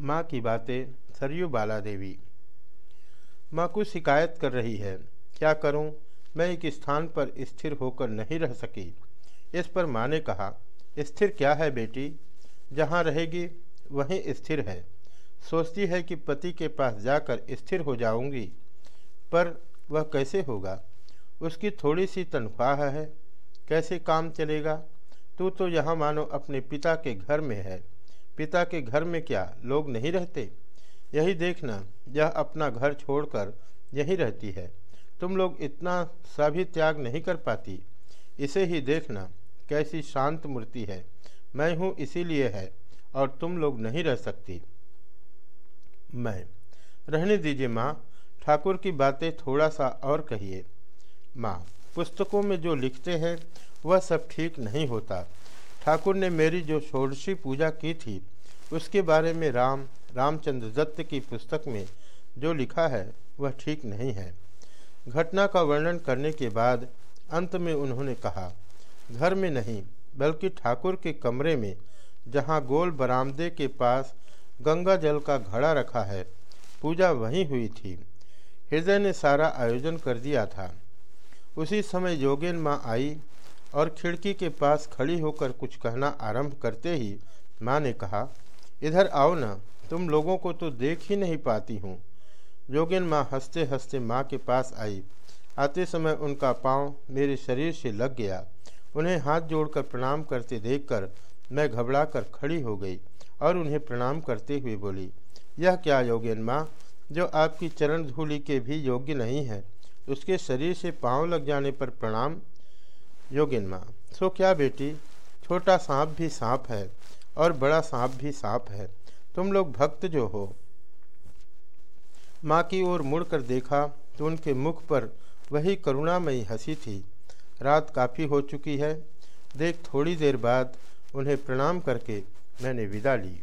माँ की बातें, सरयू बाला देवी माँ कुछ शिकायत कर रही है। क्या करूँ? मैं एक स्थान पर स्थिर होकर नहीं रह सकी। इस पर माँ ने कहा, स्थिर क्या है बेटी? जहाँ रहेगी, वहीं स्थिर है। सोचती है कि पति के पास जाकर स्थिर हो जाऊँगी। पर वह कैसे होगा? उसकी थोड़ी सी तनख्वाह है। कैसे काम चलेगा? तू तो यहाँ मानो अपने पिता के घर में है। पिता के घर में क्या लोग नहीं रहते? यही देखना, यह अपना घर छोड़कर यहीं रहती है। तुम लोग इतना सा भी त्याग नहीं कर पाती। इसे ही देखना, कैसी शांत मूर्ति है। मैं हूँ इसीलिए है, और तुम लोग नहीं रह सकती। मैं। रहने दीजिए माँ, ठाकुर की बातें थोड़ा सा और कहिए। माँ, पुस्तकों में जो लिखते हैं, वह सब ठीक नहीं होता। ठाकुर ने मेरी जो षोडशी पूजा की थी, उसके बारे में राम, रामचंद्र दत्त की पुस्तक में जो लिखा है, वह ठीक नहीं है। घटना का वर्णन करने के बाद अंत में उन्होंने कहा, घर में नहीं, बल्कि ठाकुर के कमरे में, जहाँ गोल बरामदे के पास गंगा जल का घड़ा रखा है, पूजा वहीं हुई थी। हृदय ने सारा आयोजन कर दिया था। उसी समय योगेन माँ आई और खिड़की के पास खड़ी होकर कुछ कहना आरंभ करते ही माँ ने कहा, इधर आओ ना, तुम लोगों को तो देख ही नहीं पाती हूँ। योगिन माँ हँसते हँसते माँ के पास आई। आते समय उनका पाँव मेरे शरीर से लग गया। उन्हें हाथ जोड़कर प्रणाम करते देखकर मैं घबरा कर खड़ी हो गई और उन्हें प्रणाम करते हुए बोली, यह क्या योगेन माँ, जो आपकी चरण धूलि के भी योग्य नहीं है, उसके शरीर से पाँव लग जाने पर प्रणाम योगिन माँ सो क्या बेटी? छोटा सांप भी सांप है और बड़ा सांप भी सांप है। तुम लोग भक्त जो हो। माँ की ओर मुड़कर देखा तो उनके मुख पर वही करुणामयी हँसी थी। रात काफ़ी हो चुकी है। देख थोड़ी देर बाद उन्हें प्रणाम करके मैंने विदा ली।